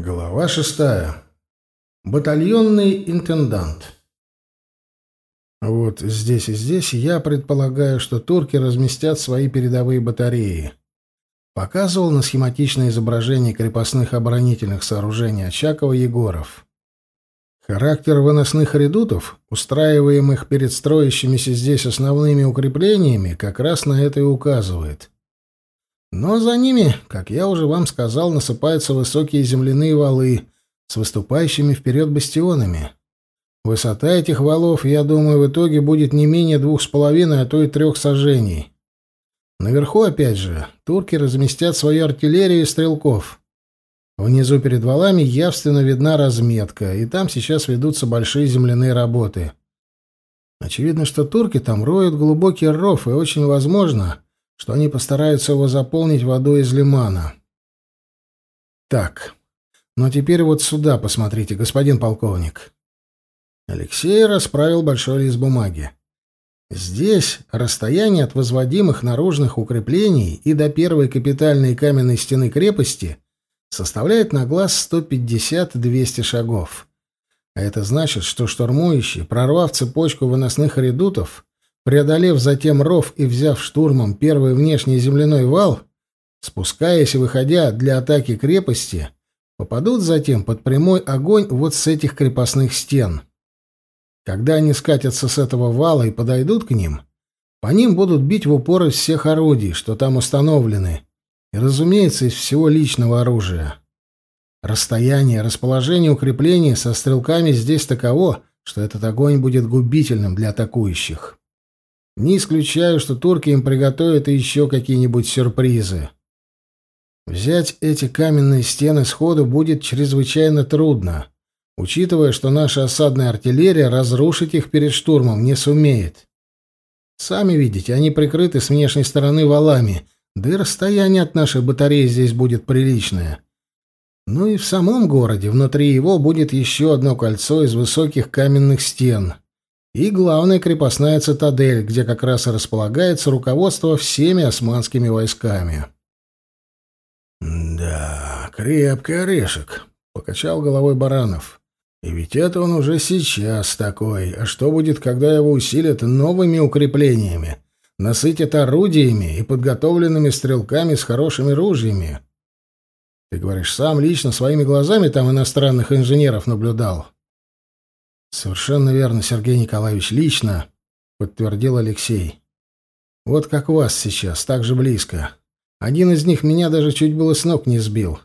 Глава шестая. Батальонный интендант. Вот здесь и здесь я предполагаю, что турки разместят свои передовые батареи. Показывал на схематичное изображение крепостных оборонительных сооружений Очакова Егоров. Характер выносных редутов, устраиваемых перед строящимися здесь основными укреплениями, как раз на это и указывает. Но за ними, как я уже вам сказал, насыпаются высокие земляные валы с выступающими вперед бастионами. Высота этих валов, я думаю, в итоге будет не менее двух с половиной, а то и трех сажений. Наверху, опять же, турки разместят свою артиллерию и стрелков. Внизу перед валами явственно видна разметка, и там сейчас ведутся большие земляные работы. Очевидно, что турки там роют глубокий ров, и очень возможно, что они постараются его заполнить водой из лимана. Так, ну теперь вот сюда посмотрите, господин полковник. Алексей расправил большой лист бумаги. Здесь расстояние от возводимых наружных укреплений и до первой капитальной каменной стены крепости составляет на глаз 150-200 шагов. А это значит, что штурмующие, прорвав цепочку выносных редутов, преодолев затем ров и взяв штурмом первый внешний земляной вал, спускаясь и выходя для атаки крепости, попадут затем под прямой огонь вот с этих крепостных стен. Когда они скатятся с этого вала и подойдут к ним, по ним будут бить в упор из всех орудий, что там установлены, и, разумеется, из всего личного оружия. Расстояние, расположение укреплений со стрелками здесь таково, что этот огонь будет губительным для атакующих. Не исключаю, что турки им приготовят и еще какие-нибудь сюрпризы. Взять эти каменные стены сходу будет чрезвычайно трудно учитывая, что наша осадная артиллерия разрушить их перед штурмом не сумеет. Сами видите, они прикрыты с внешней стороны валами, да и расстояние от нашей батареи здесь будет приличное. Ну и в самом городе, внутри его, будет еще одно кольцо из высоких каменных стен. И главная крепостная цитадель, где как раз и располагается руководство всеми османскими войсками. «Да, крепкий орешек», — покачал головой Баранов. И ведь это он уже сейчас такой. А что будет, когда его усилят новыми укреплениями, насытят орудиями и подготовленными стрелками с хорошими ружьями? Ты говоришь, сам лично своими глазами там иностранных инженеров наблюдал? Совершенно верно, Сергей Николаевич, лично, подтвердил Алексей. Вот как вас сейчас, так же близко. Один из них меня даже чуть было с ног не сбил.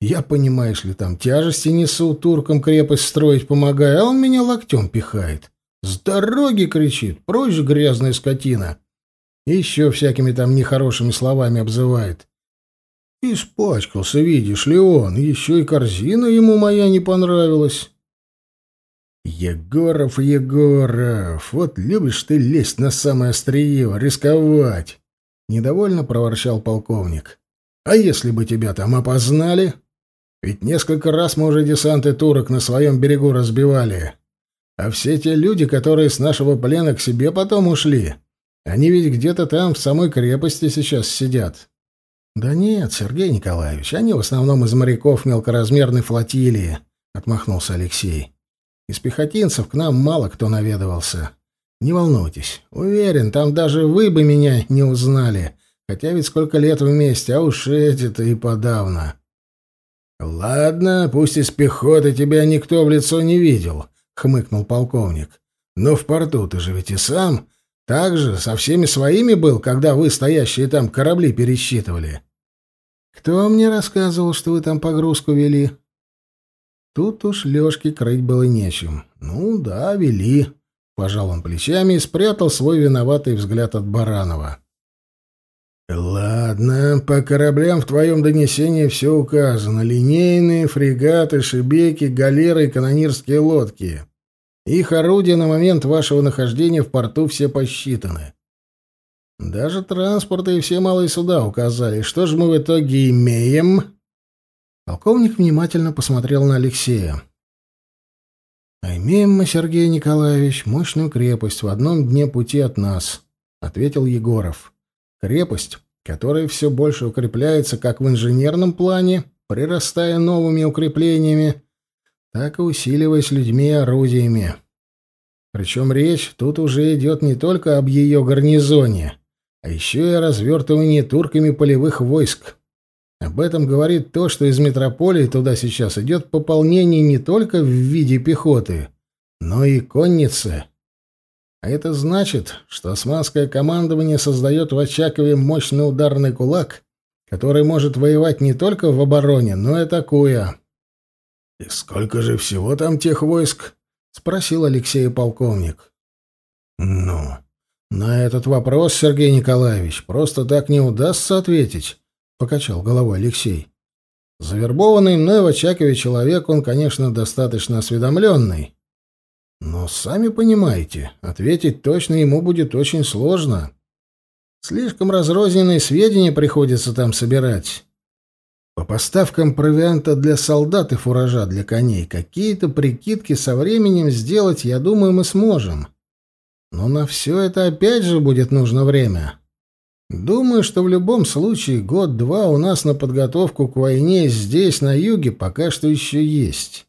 Я, понимаешь ли, там тяжести несу, туркам крепость строить помогаю, а он меня локтем пихает. С дороги кричит, прочь грязная скотина. И еще всякими там нехорошими словами обзывает. Испачкался, видишь ли он, еще и корзина ему моя не понравилась. Егоров, Егоров, вот любишь ты лезть на самое острие, рисковать. Недовольно проворчал полковник. А если бы тебя там опознали? Ведь несколько раз мы уже десанты турок на своем берегу разбивали. А все те люди, которые с нашего плена к себе потом ушли, они ведь где-то там, в самой крепости сейчас сидят. Да нет, Сергей Николаевич, они в основном из моряков мелкоразмерной флотилии, отмахнулся Алексей. Из пехотинцев к нам мало кто наведывался. Не волнуйтесь, уверен, там даже вы бы меня не узнали, хотя ведь сколько лет вместе, а уж эти-то и подавно. «Ладно, пусть из пехоты тебя никто в лицо не видел», — хмыкнул полковник. «Но в порту ты же ведь и сам так же со всеми своими был, когда вы, стоящие там, корабли пересчитывали». «Кто мне рассказывал, что вы там погрузку вели?» Тут уж Лёшке крыть было нечем. «Ну да, вели», — пожал он плечами и спрятал свой виноватый взгляд от Баранова. «Ладно, по кораблям в твоем донесении все указано. Линейные, фрегаты, шибеки, галеры и канонирские лодки. Их орудия на момент вашего нахождения в порту все посчитаны. Даже транспорты и все малые суда указали. Что же мы в итоге имеем?» Полковник внимательно посмотрел на Алексея. «А имеем мы, Сергей Николаевич, мощную крепость в одном дне пути от нас», — ответил Егоров. Крепость, которая все больше укрепляется как в инженерном плане, прирастая новыми укреплениями, так и усиливаясь людьми и орудиями. Причем речь тут уже идет не только об ее гарнизоне, а еще и о развертывании турками полевых войск. Об этом говорит то, что из метрополии туда сейчас идет пополнение не только в виде пехоты, но и конницы. А это значит, что османское командование создает в Очакове мощный ударный кулак, который может воевать не только в обороне, но и атакуя. — И сколько же всего там тех войск? — спросил Алексей полковник. — Ну, на этот вопрос, Сергей Николаевич, просто так не удастся ответить, — покачал головой Алексей. Завербованный мной в Очакове человек, он, конечно, достаточно осведомленный. Но, сами понимаете, ответить точно ему будет очень сложно. Слишком разрозненные сведения приходится там собирать. По поставкам провианта для солдат и фуража для коней какие-то прикидки со временем сделать, я думаю, мы сможем. Но на все это опять же будет нужно время. Думаю, что в любом случае год-два у нас на подготовку к войне здесь, на юге, пока что еще есть.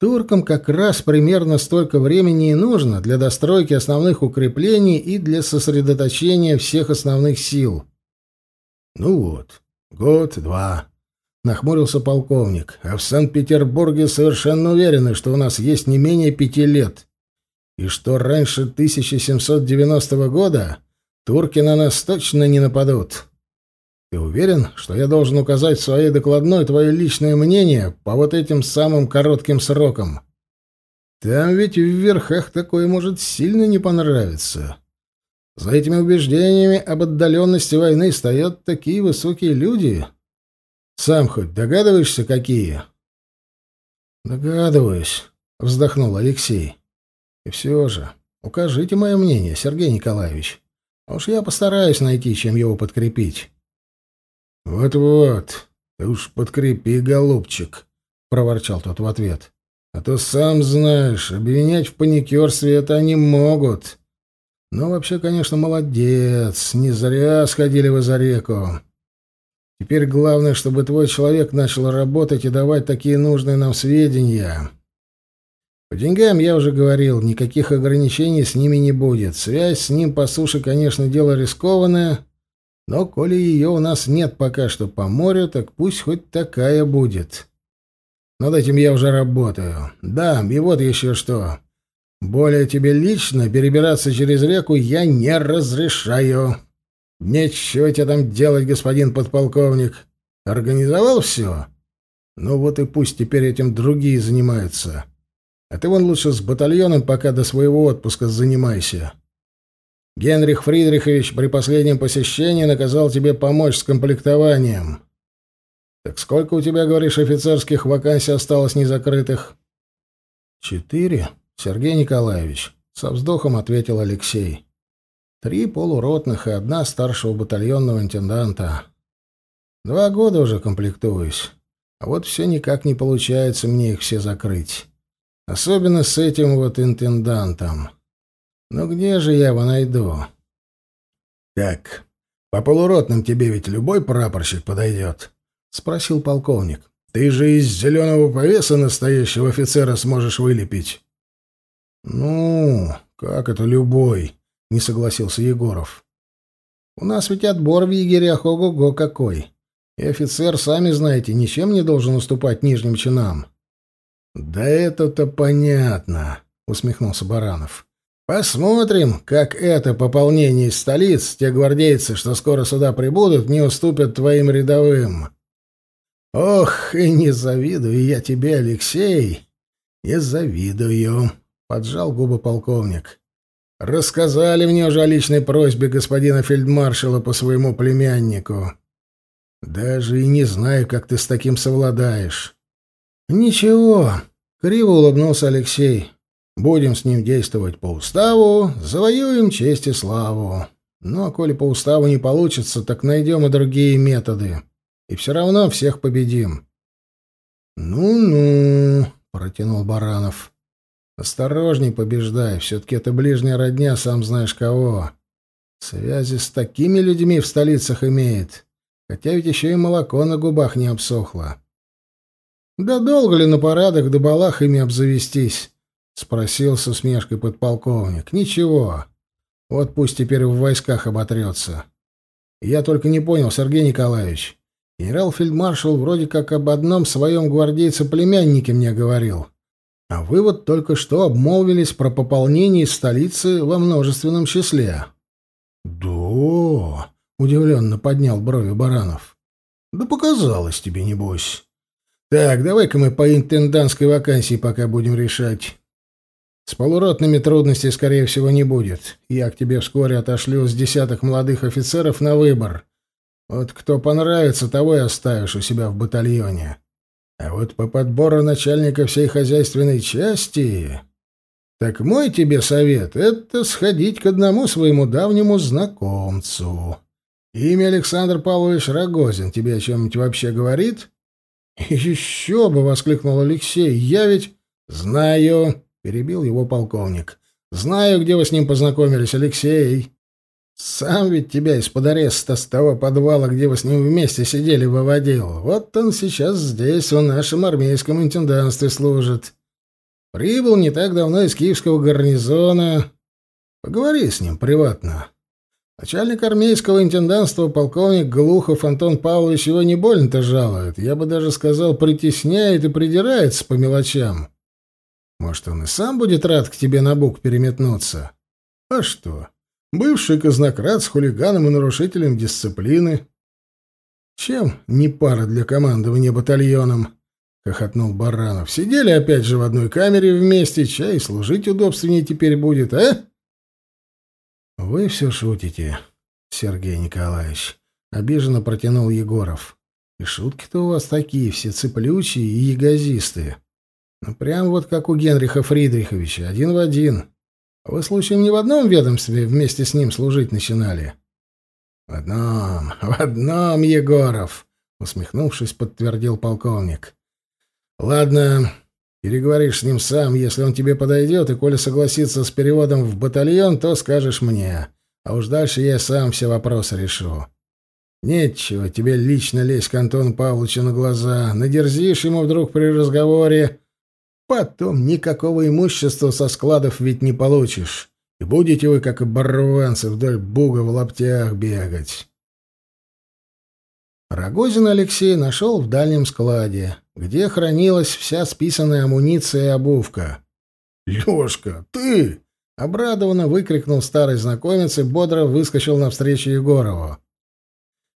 Туркам как раз примерно столько времени и нужно для достройки основных укреплений и для сосредоточения всех основных сил. Ну вот, год-два. Нахмурился полковник. А в Санкт-Петербурге совершенно уверены, что у нас есть не менее пяти лет. И что раньше 1790 года турки на нас точно не нападут. Ты уверен, что я должен указать в своей докладной твое личное мнение по вот этим самым коротким срокам? Там ведь в верхах такое может сильно не понравиться. За этими убеждениями об отдаленности войны стоят такие высокие люди. Сам хоть догадываешься, какие? Догадываюсь, вздохнул Алексей. И все же, укажите мое мнение, Сергей Николаевич. Уж я постараюсь найти, чем его подкрепить. «Вот-вот, ты уж подкрепи, голубчик», — проворчал тот в ответ. «А то сам знаешь, обвинять в паникерстве это они могут. Но вообще, конечно, молодец, не зря сходили вы за реку. Теперь главное, чтобы твой человек начал работать и давать такие нужные нам сведения». По деньгам я уже говорил, никаких ограничений с ними не будет. Связь с ним по суше, конечно, дело рискованное, но коли ее у нас нет пока что по морю, так пусть хоть такая будет. Над этим я уже работаю. Да, и вот еще что. Более тебе лично перебираться через реку я не разрешаю. Нечего тебе там делать, господин подполковник. Организовал все? Ну вот и пусть теперь этим другие занимаются. А ты вон лучше с батальоном пока до своего отпуска занимайся. Генрих Фридрихович при последнем посещении наказал тебе помочь с комплектованием. Так сколько у тебя, говоришь, офицерских вакансий осталось незакрытых? Четыре, Сергей Николаевич, со вздохом ответил Алексей. Три полуротных и одна старшего батальонного интенданта. Два года уже комплектуюсь. А вот все никак не получается мне их все закрыть. Особенно с этим вот интендантом. Но где же я его найду? Так, по полуротным тебе ведь любой прапорщик подойдет, спросил полковник. Ты же из зеленого повеса настоящего офицера сможешь вылепить. Ну, как это любой? Не согласился Егоров. У нас ведь отбор в егерях ого-го какой. И офицер, сами знаете, ничем не должен уступать нижним чинам. Да это-то понятно, усмехнулся Баранов. Посмотрим, как это пополнение из столиц, те гвардейцы, что скоро сюда прибудут, не уступят твоим рядовым. Ох, и не завидую я тебе, Алексей, не завидую, поджал губы полковник. Рассказали мне уже о личной просьбе господина фельдмаршала по своему племяннику. Даже и не знаю, как ты с таким совладаешь. Ничего, криво улыбнулся Алексей. Будем с ним действовать по уставу, завоюем честь и славу. А коли по уставу не получится, так найдем и другие методы. И все равно всех победим. «Ну-ну», — протянул Баранов. «Осторожней побеждай, все-таки это ближняя родня, сам знаешь кого. Связи с такими людьми в столицах имеет, хотя ведь еще и молоко на губах не обсохло. Да долго ли на парадах да балах ими обзавестись? — спросил с усмешкой подполковник. — Ничего. Вот пусть теперь в войсках оботрется. Я только не понял, Сергей Николаевич. Генерал-фельдмаршал вроде как об одном своем гвардейце-племяннике мне говорил. А вы вот только что обмолвились про пополнение столицы во множественном числе. — Да, — удивленно поднял брови Баранов. — Да показалось тебе, небось. Так, давай-ка мы по интендантской вакансии пока будем решать. С полуротными трудностей, скорее всего, не будет. Я к тебе вскоре отошлю с десяток молодых офицеров на выбор. Вот кто понравится, того и оставишь у себя в батальоне. А вот по подбору начальника всей хозяйственной части... Так мой тебе совет — это сходить к одному своему давнему знакомцу. Имя Александр Павлович Рогозин тебе о чем-нибудь вообще говорит? — Еще бы! — воскликнул Алексей. — Я ведь... — Знаю, — перебил его полковник. — Знаю, где вы с ним познакомились, Алексей. Сам ведь тебя из-под ареста с того подвала, где вы с ним вместе сидели, выводил. Вот он сейчас здесь, в нашем армейском интендантстве служит. Прибыл не так давно из киевского гарнизона. Поговори с ним приватно. Начальник армейского интендантства полковник Глухов Антон Павлович его не больно-то жалует. Я бы даже сказал, притесняет и придирается по мелочам. Может, он и сам будет рад к тебе на бук переметнуться? А что? Бывший казнократ с хулиганом и нарушителем дисциплины. Чем не пара для командования батальоном? — хохотнул Баранов. «Сидели опять же в одной камере вместе, чай служить удобственнее теперь будет, а?» «Вы все шутите, Сергей Николаевич», — обиженно протянул Егоров. «И шутки-то у вас такие, все цеплючие и ягозистые. Ну, прям вот как у Генриха Фридриховича, один в один. Вы, случаем, не в одном ведомстве вместе с ним служить начинали?» «В одном, в одном, Егоров», — усмехнувшись, подтвердил полковник. «Ладно, переговоришь с ним сам, если он тебе подойдет, и коли согласится с переводом в батальон, то скажешь мне, а уж дальше я сам все вопросы решу. Нечего тебе лично лезть к Антону Павловичу на глаза, надерзишь ему вдруг при разговоре, Потом никакого имущества со складов ведь не получишь. И будете вы, как оборванцы, вдоль буга в лаптях бегать. Рогозин Алексей нашел в дальнем складе, где хранилась вся списанная амуниция и обувка. «Лёшка, ты!» — обрадованно выкрикнул старый знакомец и бодро выскочил навстречу Егорову.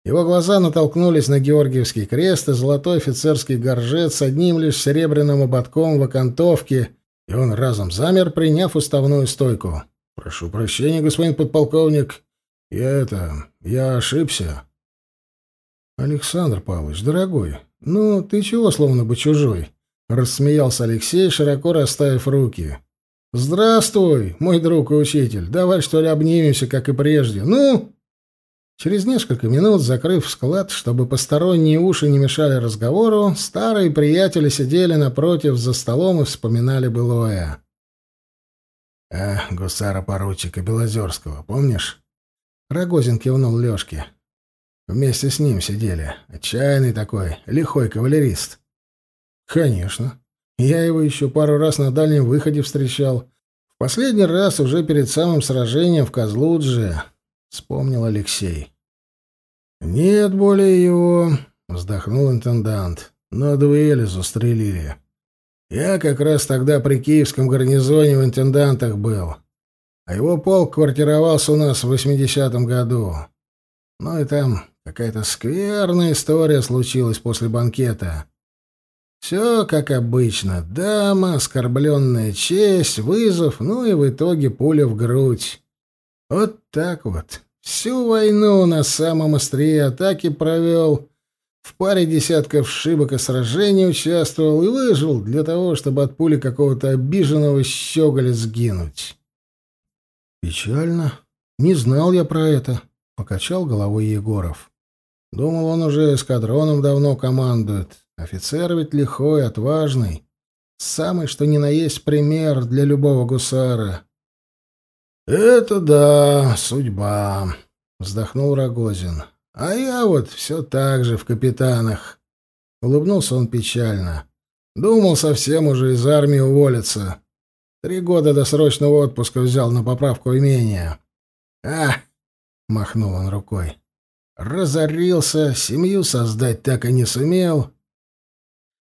Его глаза натолкнулись на Георгиевский крест и золотой офицерский горжет с одним лишь серебряным ободком в окантовке, и он разом замер, приняв уставную стойку. «Прошу прощения, господин подполковник. Я это... я ошибся». «Александр Павлович, дорогой, ну ты чего словно бы чужой?» — рассмеялся Алексей, широко расставив руки. «Здравствуй, мой друг и учитель. Давай, что ли, обнимемся, как и прежде. Ну...» Через несколько минут, закрыв склад, чтобы посторонние уши не мешали разговору, старые приятели сидели напротив за столом и вспоминали былое. «А, гусара-поручика Белозерского, помнишь?» Рогозин кивнул Лёшке. «Вместе с ним сидели. Отчаянный такой, лихой кавалерист». «Конечно. Я его еще пару раз на дальнем выходе встречал. В последний раз уже перед самым сражением в Козлудже. — вспомнил Алексей. «Нет более его», — вздохнул интендант. «На дуэли застрелили. Я как раз тогда при киевском гарнизоне в интендантах был, а его полк квартировался у нас в восьмидесятом году. Ну и там какая-то скверная история случилась после банкета». Все как обычно. Дама, оскорбленная честь, вызов, ну и в итоге пуля в грудь. Вот так вот. Всю войну на самом острие атаки провел, в паре десятков шибок и сражений участвовал и выжил для того, чтобы от пули какого-то обиженного щеголя сгинуть. «Печально. Не знал я про это», — покачал головой Егоров. «Думал, он уже эскадроном давно командует. Офицер ведь лихой, отважный. Самый, что ни на есть пример для любого гусара. «Это да, судьба», — вздохнул Рогозин. «А я вот все так же в капитанах». Улыбнулся он печально. Думал совсем уже из армии уволиться. Три года досрочного отпуска взял на поправку имения. А, махнул он рукой. Разорился, семью создать так и не сумел.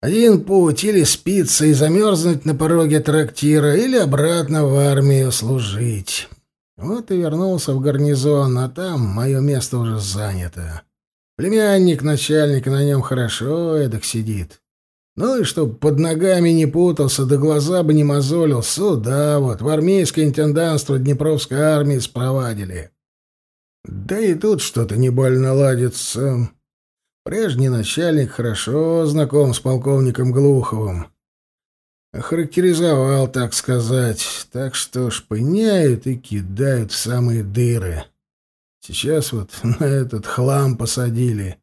Один путь или спиться и замерзнуть на пороге трактира, или обратно в армию служить. Вот и вернулся в гарнизон, а там мое место уже занято. Племянник начальника на нем хорошо эдак сидит. Ну и чтоб под ногами не путался, да глаза бы не мозолил, сюда вот, в армейское интенданство Днепровской армии спровадили. Да и тут что-то не больно ладится. Прежний начальник хорошо знаком с полковником Глуховым. Охарактеризовал, так сказать. Так что шпыняют и кидают в самые дыры. Сейчас вот на этот хлам посадили.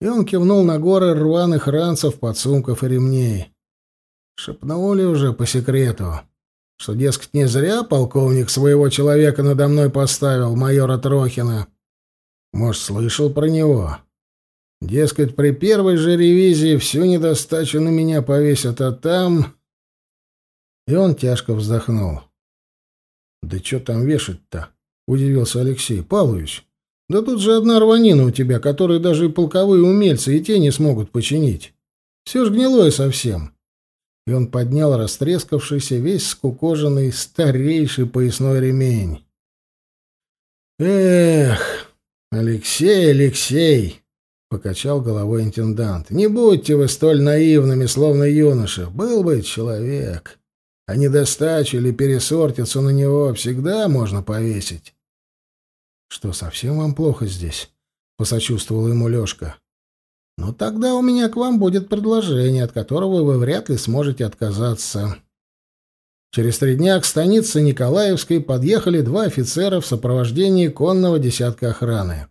И он кивнул на горы рваных ранцев, подсумков и ремней. Шепнули уже по секрету, что, дескать, не зря полковник своего человека надо мной поставил, майора Трохина. Может, слышал про него? Дескать, при первой же ревизии всю недостачу на меня повесят, а там... И он тяжко вздохнул. «Да что там вешать-то?» — удивился Алексей. «Павлович, да тут же одна рванина у тебя, которую даже и полковые умельцы и те не смогут починить. Все ж гнилое совсем». И он поднял растрескавшийся, весь скукоженный, старейший поясной ремень. «Эх, Алексей, Алексей!» — покачал головой интендант. «Не будьте вы столь наивными, словно юноша. Был бы человек а недостачу или пересортицу на него всегда можно повесить. — Что, совсем вам плохо здесь? — посочувствовал ему Лешка. — Ну, тогда у меня к вам будет предложение, от которого вы вряд ли сможете отказаться. Через три дня к станице Николаевской подъехали два офицера в сопровождении конного десятка охраны.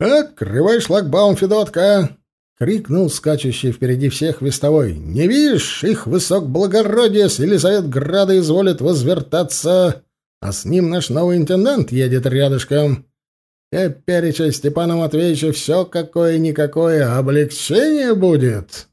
«Открывай шлагбаум, Федотка!» — крикнул скачущий впереди всех вестовой. «Не видишь, их высок благородие с Елизаветграда изволит возвертаться, а с ним наш новый интендант едет рядышком. Теперь Степана Матвеевича все какое-никакое облегчение будет».